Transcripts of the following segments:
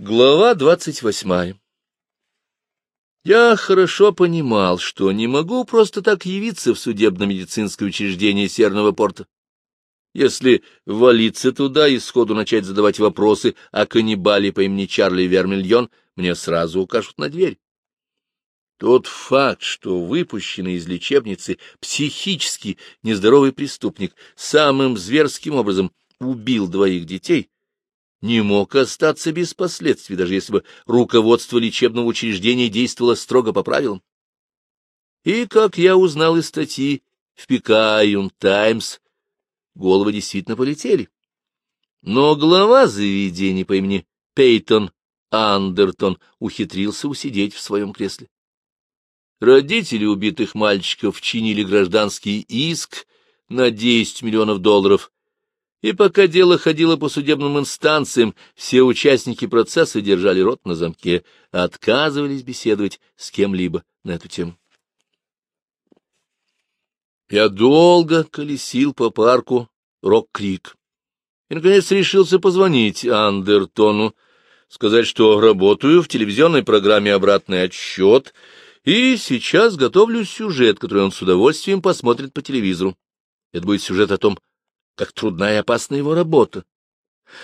Глава двадцать восьмая Я хорошо понимал, что не могу просто так явиться в судебно-медицинское учреждение Серного порта. Если валиться туда и сходу начать задавать вопросы о каннибале по имени Чарли Вермильон, мне сразу укажут на дверь. Тот факт, что выпущенный из лечебницы психически нездоровый преступник самым зверским образом убил двоих детей, не мог остаться без последствий, даже если бы руководство лечебного учреждения действовало строго по правилам. И, как я узнал из статьи в Пикайун Таймс, головы действительно полетели. Но глава заведения по имени Пейтон Андертон ухитрился усидеть в своем кресле. Родители убитых мальчиков чинили гражданский иск на 10 миллионов долларов, и пока дело ходило по судебным инстанциям, все участники процесса держали рот на замке, отказывались беседовать с кем-либо на эту тему. Я долго колесил по парку Рок-Крик и, наконец, решился позвонить Андертону, сказать, что работаю в телевизионной программе «Обратный отсчет», и сейчас готовлю сюжет, который он с удовольствием посмотрит по телевизору. Это будет сюжет о том, как трудна и опасна его работа,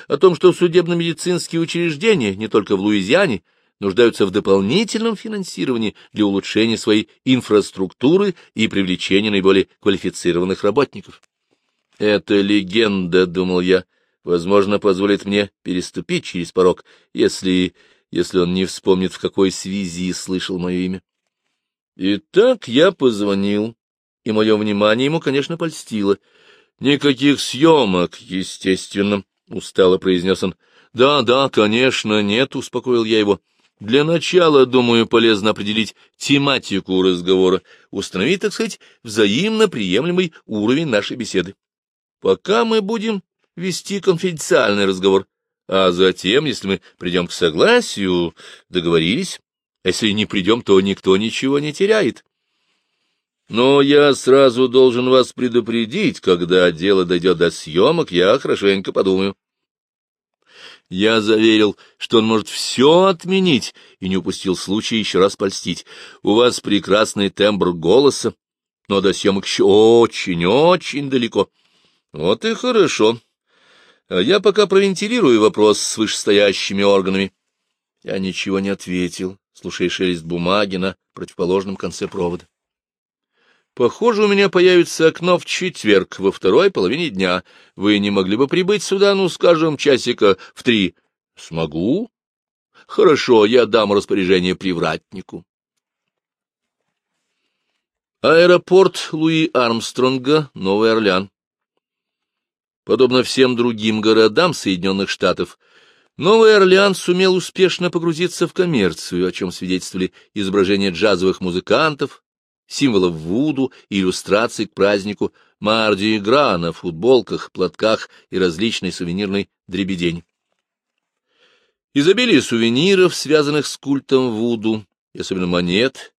о том, что судебно-медицинские учреждения, не только в Луизиане, нуждаются в дополнительном финансировании для улучшения своей инфраструктуры и привлечения наиболее квалифицированных работников. «Эта легенда, — думал я, — возможно, позволит мне переступить через порог, если... если он не вспомнит, в какой связи слышал мое имя. Итак, я позвонил, и мое внимание ему, конечно, польстило — Никаких съемок, естественно, — устало произнес он. Да, да, конечно, нет, — успокоил я его. Для начала, думаю, полезно определить тематику разговора, установить, так сказать, взаимно приемлемый уровень нашей беседы. Пока мы будем вести конфиденциальный разговор, а затем, если мы придем к согласию, договорились, а если не придем, то никто ничего не теряет. Но я сразу должен вас предупредить, когда дело дойдет до съемок, я хорошенько подумаю. Я заверил, что он может все отменить, и не упустил случая еще раз польстить. У вас прекрасный тембр голоса, но до съемок еще очень-очень далеко. Вот и хорошо. А я пока провентилирую вопрос с вышестоящими органами. Я ничего не ответил, слушая шелест бумаги на противоположном конце провода. Похоже, у меня появится окно в четверг, во второй половине дня. Вы не могли бы прибыть сюда, ну, скажем, часика в три? Смогу. Хорошо, я дам распоряжение привратнику. Аэропорт Луи Армстронга, Новый Орлеан. Подобно всем другим городам Соединенных Штатов, Новый Орлеан сумел успешно погрузиться в коммерцию, о чем свидетельствовали изображения джазовых музыкантов, символов Вуду иллюстраций к празднику Марди-Гра на футболках, платках и различной сувенирной дребедень. Изобилие сувениров, связанных с культом Вуду, и особенно монет,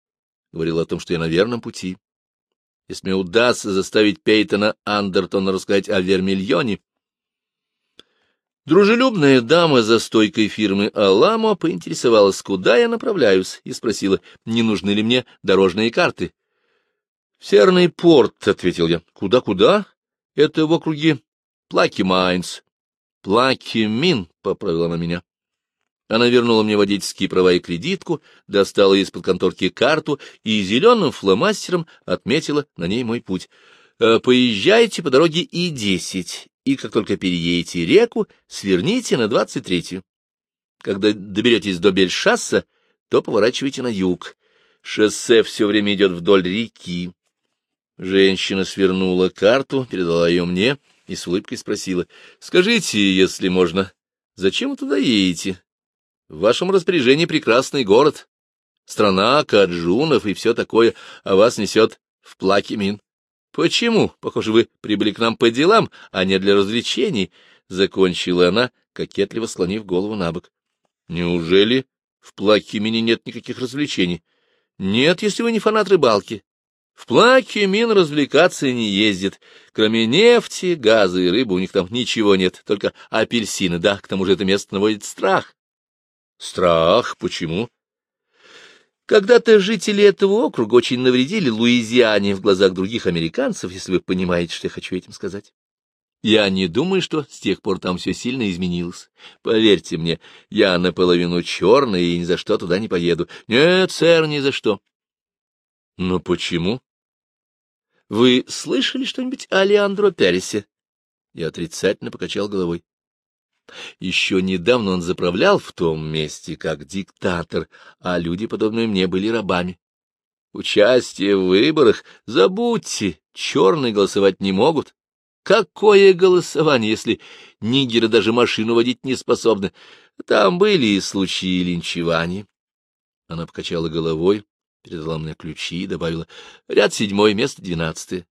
говорил о том, что я на верном пути. Если мне удастся заставить Пейтона Андертона рассказать о Вермильоне, Дружелюбная дама за стойкой фирмы «Аламо» поинтересовалась, куда я направляюсь, и спросила, не нужны ли мне дорожные карты. — В Северный порт, — ответил я. «Куда, — Куда-куда? — Это в округе Плаки-Майнс. — Плаки-Мин, — поправила она меня. Она вернула мне водительские права и кредитку, достала из-под конторки карту и зеленым фломастером отметила на ней мой путь. «Э, «Поезжайте по дороге И-10 и как только переедете реку, сверните на двадцать третью. Когда доберетесь до Бельшасса, то поворачивайте на юг. Шоссе все время идет вдоль реки. Женщина свернула карту, передала ее мне и с улыбкой спросила. — Скажите, если можно, зачем вы туда едете? В вашем распоряжении прекрасный город, страна каджунов и все такое, а вас несет в Плакимин. Почему? Похоже, вы прибыли к нам по делам, а не для развлечений, — закончила она, кокетливо склонив голову на бок. Неужели в Плакимине нет никаких развлечений? Нет, если вы не фанат рыбалки. В Плакимин развлекаться не ездят. Кроме нефти, газа и рыбы у них там ничего нет, только апельсины, да, к тому же это место наводит страх. Страх? Почему? Когда-то жители этого округа очень навредили Луизиане в глазах других американцев, если вы понимаете, что я хочу этим сказать. Я не думаю, что с тех пор там все сильно изменилось. Поверьте мне, я наполовину черный и ни за что туда не поеду. Нет, сэр, ни за что. Но почему? Вы слышали что-нибудь о Леандро Пересе? Я отрицательно покачал головой. Еще недавно он заправлял в том месте как диктатор, а люди, подобные мне, были рабами. Участие в выборах забудьте, черные голосовать не могут. Какое голосование, если нигеры даже машину водить не способны? Там были и случаи линчевания. Она покачала головой, передала мне ключи и добавила «Ряд седьмой, место двенадцатое».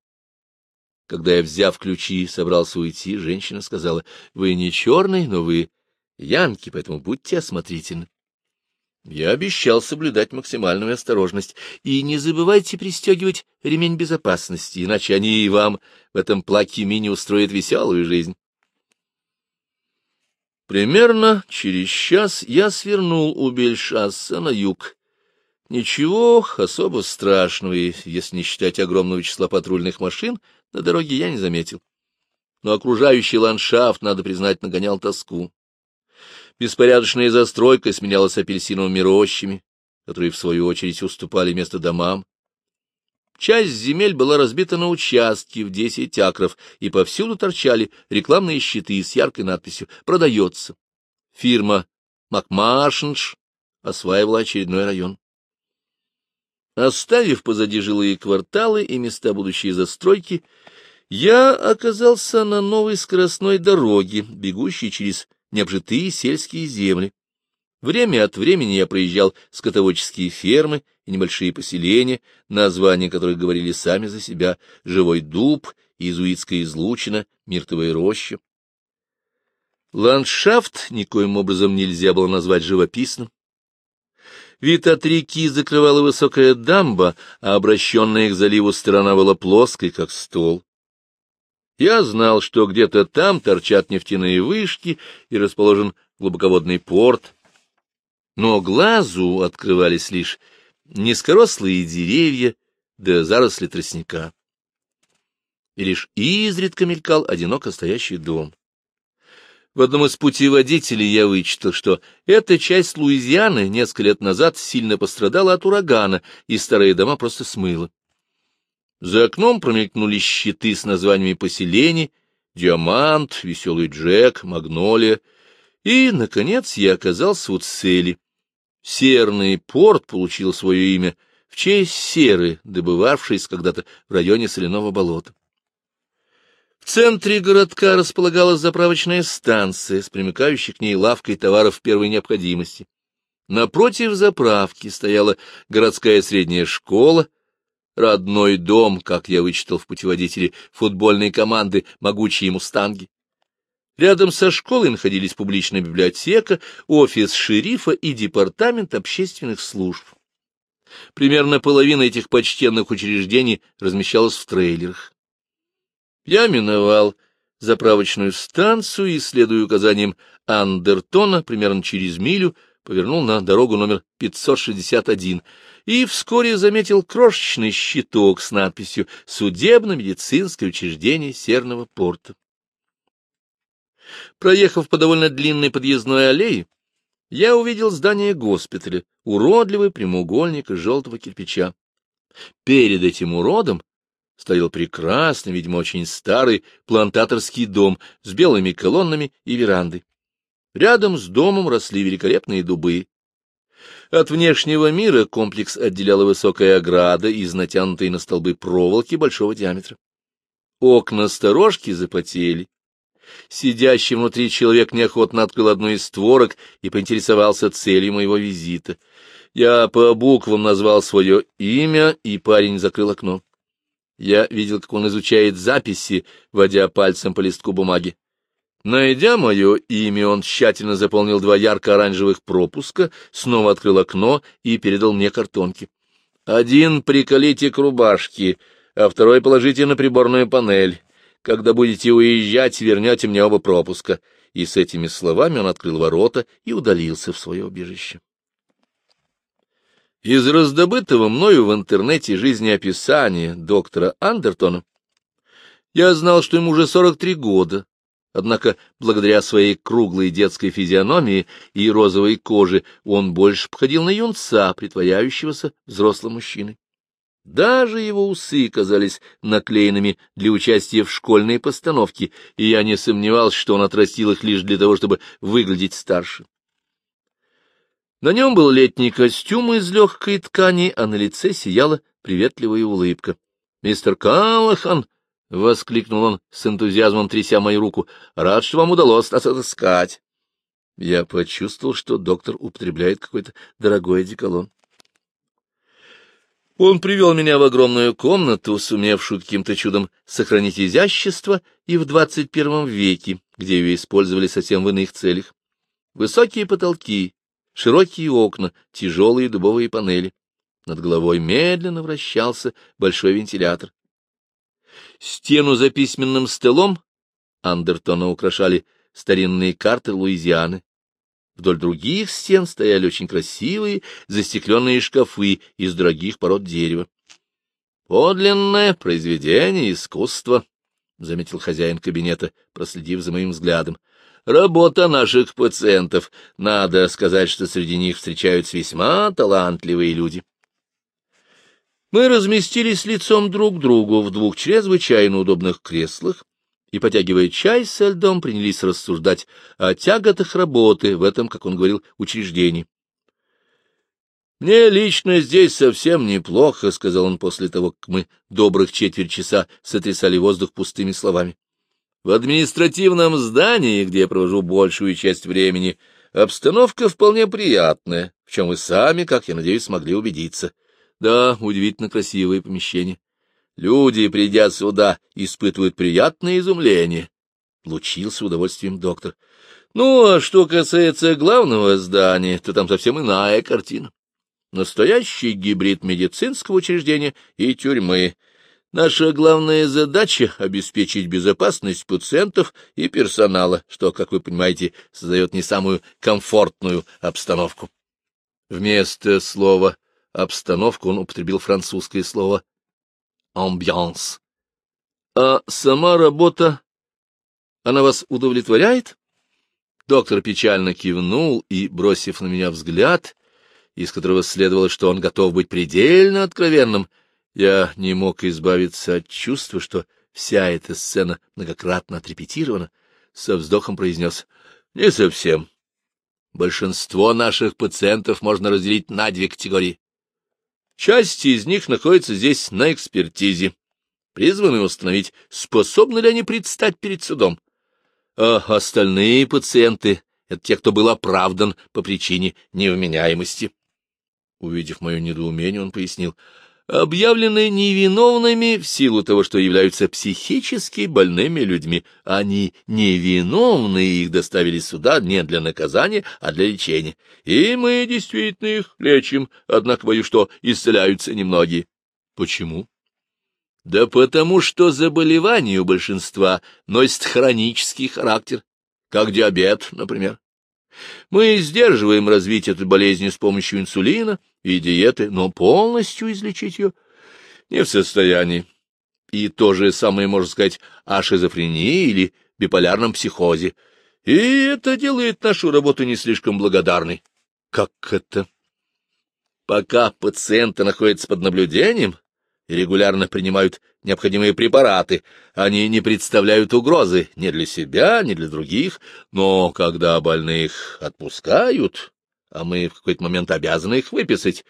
Когда я, взяв ключи, собрался уйти, женщина сказала «Вы не черный, но вы янки, поэтому будьте осмотрительны». Я обещал соблюдать максимальную осторожность. И не забывайте пристегивать ремень безопасности, иначе они и вам в этом платье мини устроят веселую жизнь. Примерно через час я свернул у Бельшасса на юг. Ничего особо страшного, если не считать огромного числа патрульных машин, на дороге я не заметил. Но окружающий ландшафт, надо признать, нагонял тоску. Беспорядочная застройка сменялась апельсиновыми рощами, которые, в свою очередь, уступали место домам. Часть земель была разбита на участки в десять акров, и повсюду торчали рекламные щиты с яркой надписью «Продается». Фирма «Макмашинш» осваивала очередной район. Оставив позади жилые кварталы и места будущей застройки, я оказался на новой скоростной дороге, бегущей через необжитые сельские земли. Время от времени я проезжал скотоводческие фермы и небольшие поселения, названия которых говорили сами за себя — Живой дуб, Иезуитская излучина, Миртовая роща. Ландшафт никоим образом нельзя было назвать живописным. Вид от реки закрывала высокая дамба, а обращенная к заливу сторона была плоской, как стол. Я знал, что где-то там торчат нефтяные вышки и расположен глубоководный порт, но глазу открывались лишь низкорослые деревья да заросли тростника. И лишь изредка мелькал одиноко стоящий дом. В одном из путеводителей я вычитал, что эта часть Луизианы несколько лет назад сильно пострадала от урагана, и старые дома просто смыло. За окном промелькнули щиты с названиями поселений, Диамант, Веселый Джек, Магнолия, и, наконец, я оказался у цели. Серный порт получил свое имя в честь серы, добывавшейся когда-то в районе соляного болота. В центре городка располагалась заправочная станция с примыкающей к ней лавкой товаров первой необходимости. Напротив заправки стояла городская средняя школа, родной дом, как я вычитал в путеводителе футбольной команды «Могучие мустанги». Рядом со школой находились публичная библиотека, офис шерифа и департамент общественных служб. Примерно половина этих почтенных учреждений размещалась в трейлерах. Я миновал заправочную станцию и, следуя указаниям Андертона, примерно через милю повернул на дорогу номер 561 и вскоре заметил крошечный щиток с надписью «Судебно-медицинское учреждение Серного порта». Проехав по довольно длинной подъездной аллее, я увидел здание госпиталя, уродливый прямоугольник из желтого кирпича. Перед этим уродом стоял прекрасный, видимо, очень старый плантаторский дом с белыми колоннами и верандой. Рядом с домом росли великолепные дубы. От внешнего мира комплекс отделяла высокая ограда из натянутой на столбы проволоки большого диаметра. Окна сторожки запотели. Сидящий внутри человек неохотно открыл одну из створок и поинтересовался целью моего визита. Я по буквам назвал свое имя, и парень закрыл окно. Я видел, как он изучает записи, водя пальцем по листку бумаги. Найдя мое имя, он тщательно заполнил два ярко-оранжевых пропуска, снова открыл окно и передал мне картонки. Один приколите к рубашке, а второй положите на приборную панель. Когда будете уезжать, вернете мне оба пропуска. и с этими словами он открыл ворота и удалился в свое убежище. Из раздобытого мною в интернете жизнеописания доктора Андертона я знал, что ему уже 43 года, однако благодаря своей круглой детской физиономии и розовой коже он больше походил на юнца, притворяющегося взрослым мужчиной. Даже его усы казались наклеенными для участия в школьной постановке, и я не сомневался, что он отрастил их лишь для того, чтобы выглядеть старше. На нем был летний костюм из легкой ткани, а на лице сияла приветливая улыбка. — Мистер Каллахан! — воскликнул он с энтузиазмом, тряся мою руку. — Рад, что вам удалось нас отыскать. Я почувствовал, что доктор употребляет какой-то дорогой одеколон. Он привел меня в огромную комнату, сумевшую каким-то чудом сохранить изящество и в двадцать первом веке, где ее использовали совсем в иных целях. Высокие потолки, широкие окна, тяжелые дубовые панели. Над головой медленно вращался большой вентилятор. Стену за письменным столом Андертона украшали старинные карты Луизианы. Вдоль других стен стояли очень красивые застекленные шкафы из дорогих пород дерева. «Подлинное произведение искусства», — заметил хозяин кабинета, проследив за моим взглядом. Работа наших пациентов. Надо сказать, что среди них встречаются весьма талантливые люди. Мы разместились лицом друг к другу в двух чрезвычайно удобных креслах и, потягивая чай со льдом, принялись рассуждать о тяготах работы в этом, как он говорил, учреждении. «Мне лично здесь совсем неплохо», — сказал он после того, как мы добрых четверть часа сотрясали воздух пустыми словами. В административном здании, где я провожу большую часть времени, обстановка вполне приятная, в чем вы сами, как я надеюсь, смогли убедиться. Да, удивительно красивое помещение. Люди, придя сюда, испытывают приятное изумление. Лучился удовольствием доктор. Ну, а что касается главного здания, то там совсем иная картина. Настоящий гибрид медицинского учреждения и тюрьмы — Наша главная задача — обеспечить безопасность пациентов и персонала, что, как вы понимаете, создает не самую комфортную обстановку. Вместо слова «обстановку» он употребил французское слово «ambiance». А сама работа, она вас удовлетворяет? Доктор печально кивнул и, бросив на меня взгляд, из которого следовало, что он готов быть предельно откровенным, — я не мог избавиться от чувства, что вся эта сцена многократно отрепетирована, со вздохом произнес «Не совсем. Большинство наших пациентов можно разделить на две категории. Часть из них находится здесь на экспертизе, призваны установить, способны ли они предстать перед судом. А остальные пациенты — это те, кто был оправдан по причине невменяемости. Увидев мое недоумение, он пояснил — объявлены невиновными в силу того, что являются психически больными людьми. Они невиновны, их доставили сюда не для наказания, а для лечения. И мы действительно их лечим, однако боюсь, что исцеляются немногие. Почему? Да потому что заболевание у большинства носит хронический характер, как диабет, например. Мы сдерживаем развитие этой болезни с помощью инсулина и диеты, но полностью излечить ее не в состоянии. И то же самое можно сказать о шизофрении или биполярном психозе. И это делает нашу работу не слишком благодарной. Как это? Пока пациенты находятся под наблюдением, и регулярно принимают необходимые препараты. Они не представляют угрозы ни для себя, ни для других, но когда больных отпускают, а мы в какой-то момент обязаны их выписать,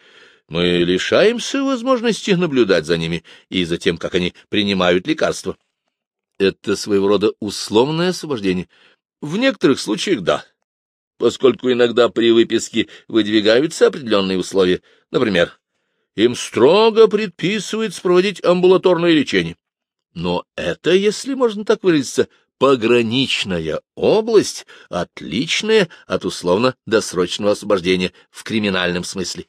мы лишаемся возможности наблюдать за ними и за тем, как они принимают лекарства. Это своего рода условное освобождение. В некоторых случаях — да, поскольку иногда при выписке выдвигаются определенные условия. Например, им строго предписывается проводить амбулаторное лечение. Но это, если можно так выразиться, пограничная область, отличная от условно-досрочного освобождения в криминальном смысле.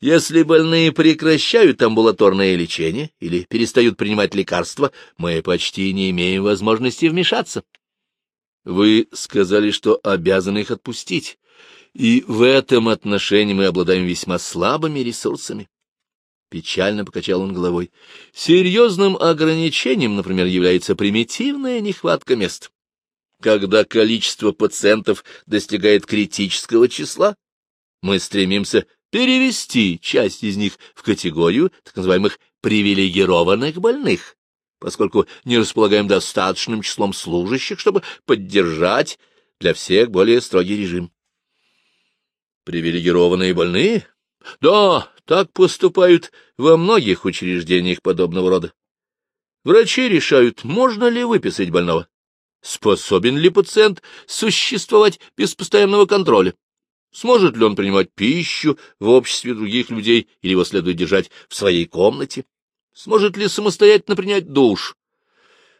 Если больные прекращают амбулаторное лечение или перестают принимать лекарства, мы почти не имеем возможности вмешаться. Вы сказали, что обязаны их отпустить, и в этом отношении мы обладаем весьма слабыми ресурсами. Печально покачал он головой. Серьезным ограничением, например, является примитивная нехватка мест. Когда количество пациентов достигает критического числа, мы стремимся перевести часть из них в категорию так называемых привилегированных больных, поскольку не располагаем достаточным числом служащих, чтобы поддержать для всех более строгий режим. Привилегированные больные? Да, так поступают во многих учреждениях подобного рода. Врачи решают, можно ли выписать больного. Способен ли пациент существовать без постоянного контроля? Сможет ли он принимать пищу в обществе других людей или его следует держать в своей комнате? Сможет ли самостоятельно принять душ?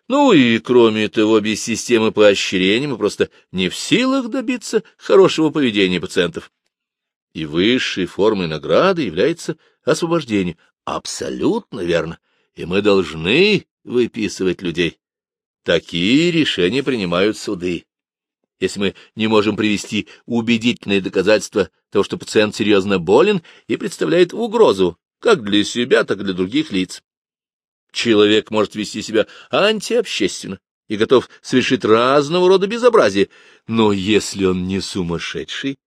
Ну и, кроме того, без системы поощрения мы просто не в силах добиться хорошего поведения пациентов. И высшей формой награды является освобождение. Абсолютно верно. И мы должны выписывать людей. Такие решения принимают суды. Если мы не можем привести убедительные доказательства того, что пациент серьезно болен и представляет угрозу как для себя, так и для других лиц. Человек может вести себя антиобщественно и готов совершить разного рода безобразие, но если он не сумасшедший,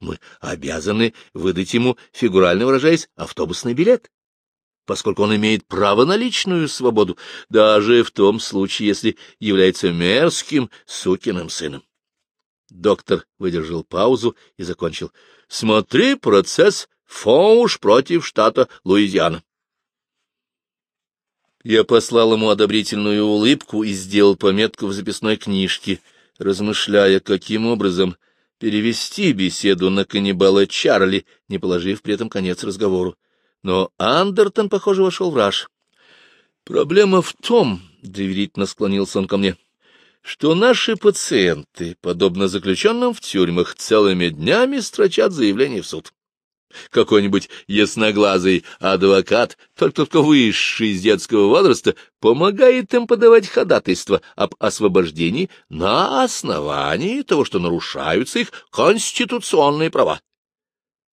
мы обязаны выдать ему, фигурально выражаясь, автобусный билет поскольку он имеет право на личную свободу, даже в том случае, если является мерзким сукиным сыном. Доктор выдержал паузу и закончил. — Смотри процесс Фоуш против штата Луизиана. Я послал ему одобрительную улыбку и сделал пометку в записной книжке, размышляя, каким образом перевести беседу на каннибала Чарли, не положив при этом конец разговору но Андертон, похоже, вошел в раж. «Проблема в том, — доверительно склонился он ко мне, — что наши пациенты, подобно заключенным в тюрьмах, целыми днями строчат заявление в суд. Какой-нибудь ясноглазый адвокат, только-только высший из детского возраста, помогает им подавать ходатайство об освобождении на основании того, что нарушаются их конституционные права.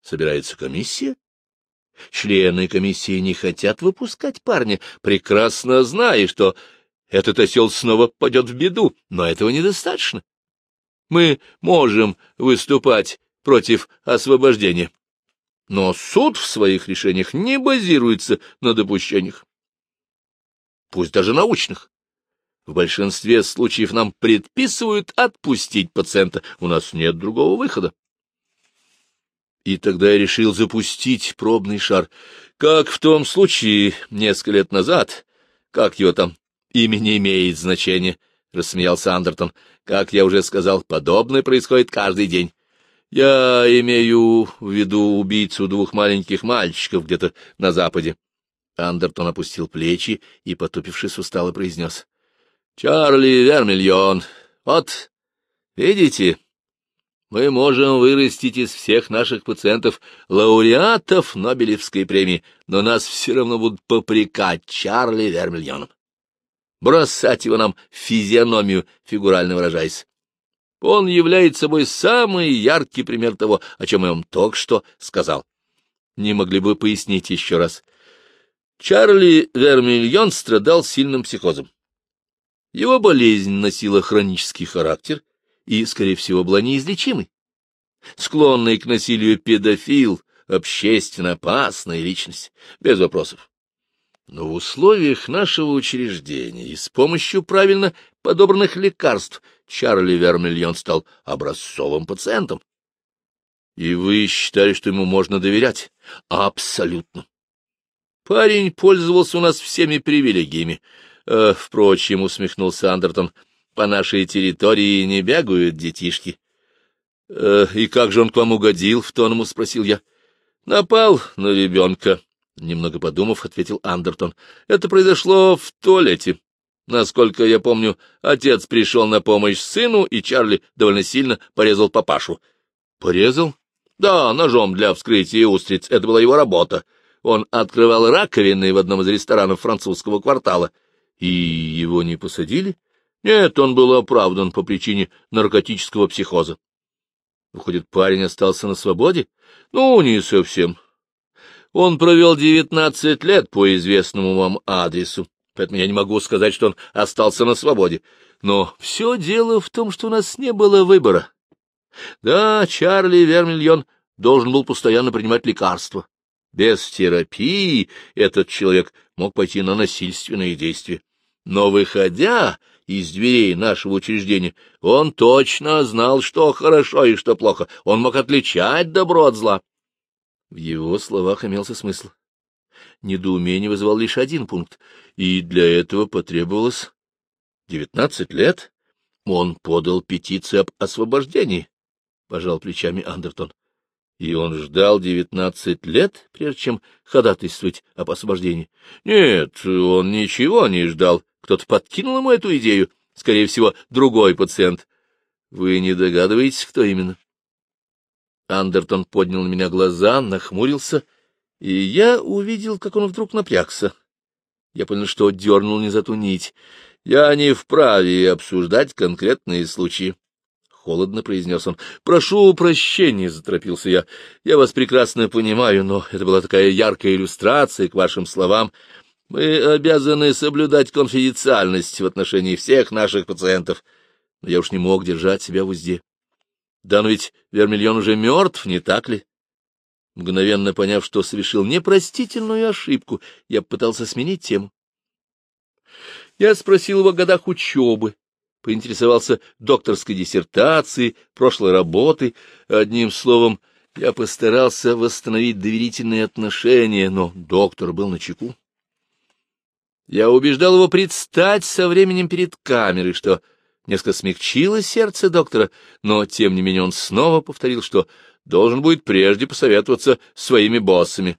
Собирается комиссия, Члены комиссии не хотят выпускать парня, прекрасно зная, что этот осел снова пойдет в беду, но этого недостаточно. Мы можем выступать против освобождения, но суд в своих решениях не базируется на допущениях, пусть даже научных. В большинстве случаев нам предписывают отпустить пациента, у нас нет другого выхода. И тогда я решил запустить пробный шар. Как в том случае несколько лет назад, как его там, имя не имеет значения, — рассмеялся Андертон. Как я уже сказал, подобное происходит каждый день. Я имею в виду убийцу двух маленьких мальчиков где-то на западе. Андертон опустил плечи и, потупившись, устало произнес. — Чарли Вермильон, вот, видите, мы можем вырастить из всех наших пациентов лауреатов Нобелевской премии, но нас все равно будут попрекать Чарли Вермильоном. Бросать его нам физиономию, фигурально выражаясь. Он является собой самый яркий пример того, о чем я вам только что сказал. Не могли бы пояснить еще раз. Чарли Вермильон страдал сильным психозом. Его болезнь носила хронический характер — и, скорее всего, была неизлечимой. Склонный к насилию педофил, общественно опасная личность, без вопросов. Но в условиях нашего учреждения и с помощью правильно подобранных лекарств Чарли Вермильон стал образцовым пациентом. И вы считали, что ему можно доверять? Абсолютно. Парень пользовался у нас всеми привилегиями. Э, впрочем, усмехнулся Андертон, — по нашей территории не бегают детишки. Э, — И как же он к вам угодил? — в тон ему спросил я. — Напал на ребенка, — немного подумав, ответил Андертон. — Это произошло в туалете. Насколько я помню, отец пришел на помощь сыну, и Чарли довольно сильно порезал папашу. — Порезал? — Да, ножом для вскрытия устриц. Это была его работа. Он открывал раковины в одном из ресторанов французского квартала. — И его не посадили? — Нет, он был оправдан по причине наркотического психоза. Выходит, парень остался на свободе? Ну, не совсем. Он провел девятнадцать лет по известному вам адресу, поэтому я не могу сказать, что он остался на свободе. Но все дело в том, что у нас не было выбора. Да, Чарли Вермильон должен был постоянно принимать лекарства. Без терапии этот человек мог пойти на насильственные действия. Но, выходя из дверей нашего учреждения, он точно знал, что хорошо и что плохо. Он мог отличать добро от зла. В его словах имелся смысл. Недоумение вызывал лишь один пункт, и для этого потребовалось девятнадцать лет. Он подал петицию об освобождении, — пожал плечами Андертон. И он ждал девятнадцать лет, прежде чем ходатайствовать об освобождении. Нет, он ничего не ждал. Кто-то подкинул ему эту идею. Скорее всего, другой пациент. Вы не догадываетесь, кто именно? Андертон поднял на меня глаза, нахмурился, и я увидел, как он вдруг напрягся. Я понял, что дернул не за ту нить. Я не вправе обсуждать конкретные случаи. Холодно произнес он. — Прошу прощения, — заторопился я. — Я вас прекрасно понимаю, но это была такая яркая иллюстрация к вашим словам. Мы обязаны соблюдать конфиденциальность в отношении всех наших пациентов. Но я уж не мог держать себя в узде. Да, но ведь Вермильон уже мертв, не так ли? Мгновенно поняв, что совершил непростительную ошибку, я пытался сменить тему. Я спросил его о годах учебы, поинтересовался докторской диссертацией, прошлой работой. Одним словом, я постарался восстановить доверительные отношения, но доктор был на чеку. Я убеждал его предстать со временем перед камерой, что несколько смягчило сердце доктора, но, тем не менее, он снова повторил, что должен будет прежде посоветоваться своими боссами.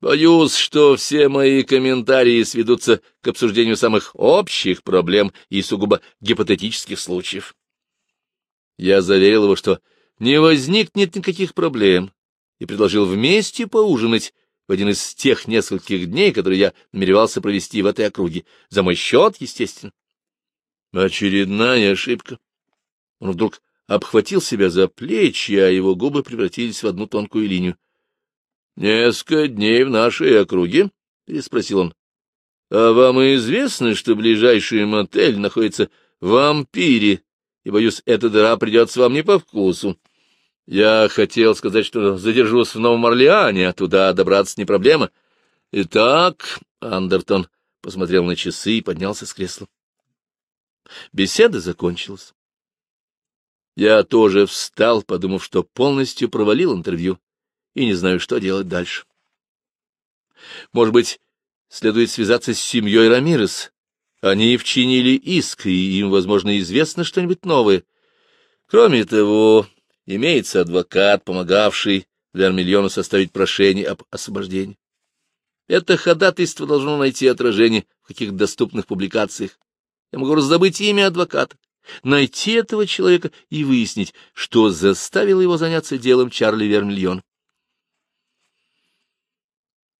Боюсь, что все мои комментарии сведутся к обсуждению самых общих проблем и сугубо гипотетических случаев. Я заверил его, что не возникнет никаких проблем, и предложил вместе поужинать в один из тех нескольких дней, которые я намеревался провести в этой округе. За мой счет, естественно. Очередная ошибка. Он вдруг обхватил себя за плечи, а его губы превратились в одну тонкую линию. — Несколько дней в нашей округе? — переспросил он. — А вам известно, что ближайший мотель находится в Ампире, и, боюсь, эта дыра придется вам не по вкусу. Я хотел сказать, что задержусь в Новом Орлеане, а туда добраться не проблема. Итак, Андертон посмотрел на часы и поднялся с кресла. Беседа закончилась. Я тоже встал, подумав, что полностью провалил интервью и не знаю, что делать дальше. Может быть, следует связаться с семьей Рамирес. Они вчинили иск, и им, возможно, известно что-нибудь новое. Кроме того, имеется адвокат, помогавший Вермильону составить прошение об освобождении. Это ходатайство должно найти отражение в каких-то доступных публикациях. Я могу раздобыть имя адвоката, найти этого человека и выяснить, что заставило его заняться делом Чарли Вермильона.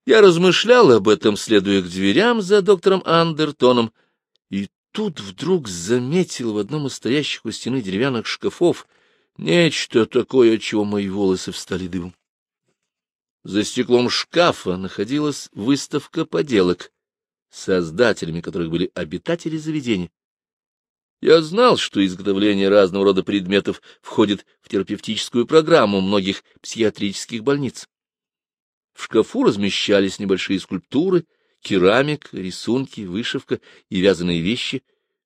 Я размышлял об этом, следуя к дверям за доктором Андертоном, и тут вдруг заметил в одном из стоящих у стены деревянных шкафов нечто такое, от чего мои волосы встали дыбом. За стеклом шкафа находилась выставка поделок, создателями которых были обитатели заведения. Я знал, что изготовление разного рода предметов входит в терапевтическую программу многих психиатрических больниц. В шкафу размещались небольшие скульптуры, керамик, рисунки, вышивка и вязаные вещи.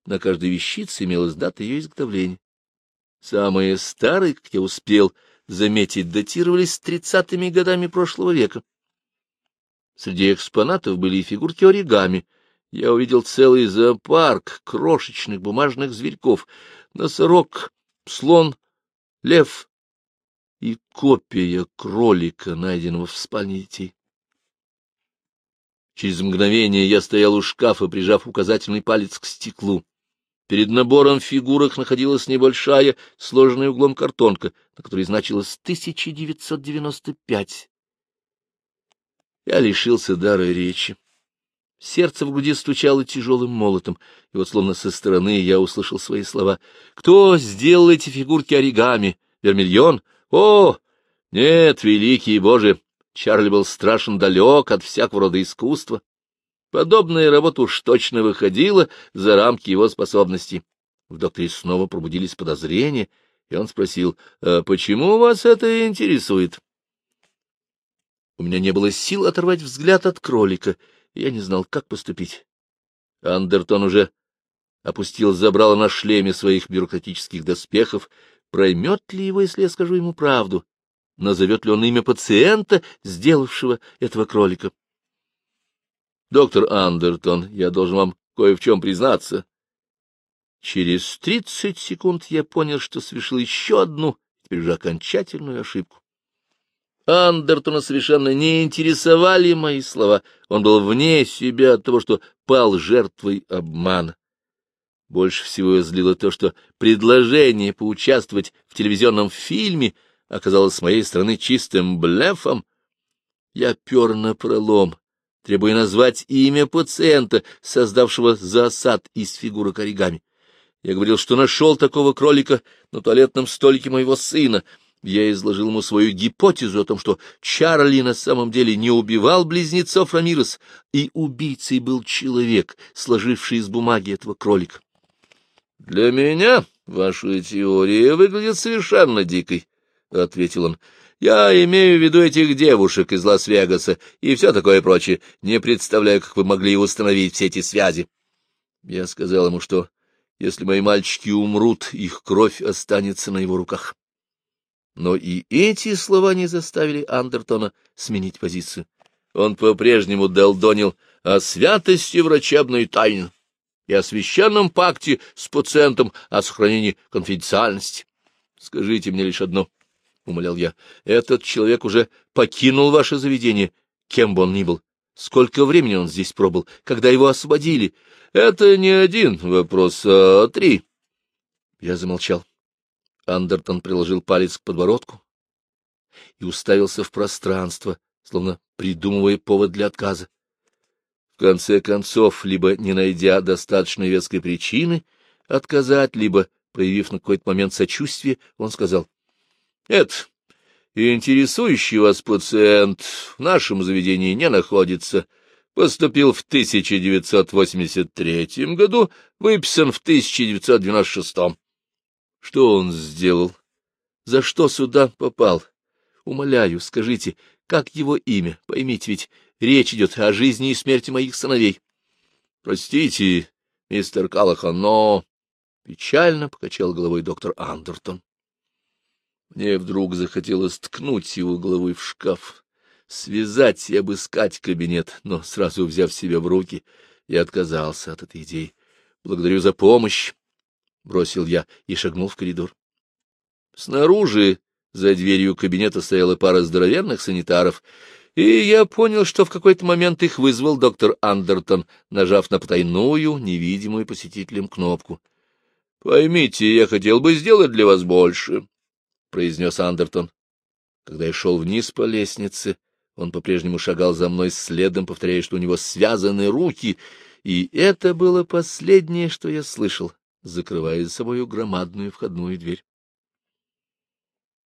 На каждой вещице имелась дата ее изготовления. Самые старые, как я успел заметить, датировались тридцатыми годами прошлого века. Среди экспонатов были и фигурки оригами. Я увидел целый зоопарк крошечных бумажных зверьков, носорог, слон, лев, и копия кролика, найденного в спальне детей. Через мгновение я стоял у шкафа, прижав указательный палец к стеклу. Перед набором фигурок находилась небольшая, сложенная углом картонка, на которой значилось 1995. Я лишился дара речи. Сердце в груди стучало тяжелым молотом, и вот словно со стороны я услышал свои слова. «Кто сделал эти фигурки оригами? Вермильон? О, нет, великий Боже! Чарли был страшно далек от всякого рода искусства. Подобная работа уж точно выходила за рамки его способностей. В докторе снова пробудились подозрения, и он спросил, «А почему вас это интересует?» У меня не было сил оторвать взгляд от кролика, я не знал, как поступить. Андертон уже опустил забрало на шлеме своих бюрократических доспехов. Проймет ли его, если я скажу ему правду? Назовет ли он имя пациента, сделавшего этого кролика? Доктор Андертон, я должен вам кое в чем признаться. Через тридцать секунд я понял, что совершил еще одну, теперь уже окончательную ошибку. Андертона совершенно не интересовали мои слова. Он был вне себя от того, что пал жертвой обмана. Больше всего злило то, что предложение поучаствовать в телевизионном фильме оказалось с моей стороны чистым блефом. Я пер на пролом, требуя назвать имя пациента, создавшего засад из фигурок оригами. Я говорил, что нашел такого кролика на туалетном столике моего сына — я изложил ему свою гипотезу о том, что Чарли на самом деле не убивал близнецов Рамирес, и убийцей был человек, сложивший из бумаги этого кролика. — Для меня ваша теория выглядит совершенно дикой, — ответил он. — Я имею в виду этих девушек из Лас-Вегаса и все такое прочее. Не представляю, как вы могли установить все эти связи. Я сказал ему, что если мои мальчики умрут, их кровь останется на его руках. Но и эти слова не заставили Андертона сменить позицию. Он по-прежнему долдонил о святости врачебной тайны и о священном пакте с пациентом о сохранении конфиденциальности. Скажите мне лишь одно, — умолял я, — этот человек уже покинул ваше заведение, кем бы он ни был. Сколько времени он здесь пробыл, когда его освободили? Это не один вопрос, а три. Я замолчал. Андертон приложил палец к подбородку и уставился в пространство, словно придумывая повод для отказа. В конце концов, либо не найдя достаточно веской причины отказать, либо, проявив на какой-то момент сочувствие, он сказал, — Нет, интересующий вас пациент в нашем заведении не находится. Поступил в 1983 году, выписан в 1996. Что он сделал? За что сюда попал? Умоляю, скажите, как его имя? Поймите, ведь речь идет о жизни и смерти моих сыновей. Простите, мистер Калахан, но... Печально покачал головой доктор Андертон. Мне вдруг захотелось ткнуть его головой в шкаф, связать и обыскать кабинет, но, сразу взяв себя в руки, я отказался от этой идеи. Благодарю за помощь. — бросил я и шагнул в коридор. Снаружи, за дверью кабинета, стояла пара здоровенных санитаров, и я понял, что в какой-то момент их вызвал доктор Андертон, нажав на потайную, невидимую посетителям кнопку. — Поймите, я хотел бы сделать для вас больше, — произнес Андертон. Когда я шел вниз по лестнице, он по-прежнему шагал за мной следом, повторяя, что у него связаны руки, и это было последнее, что я слышал закрывая за собою громадную входную дверь.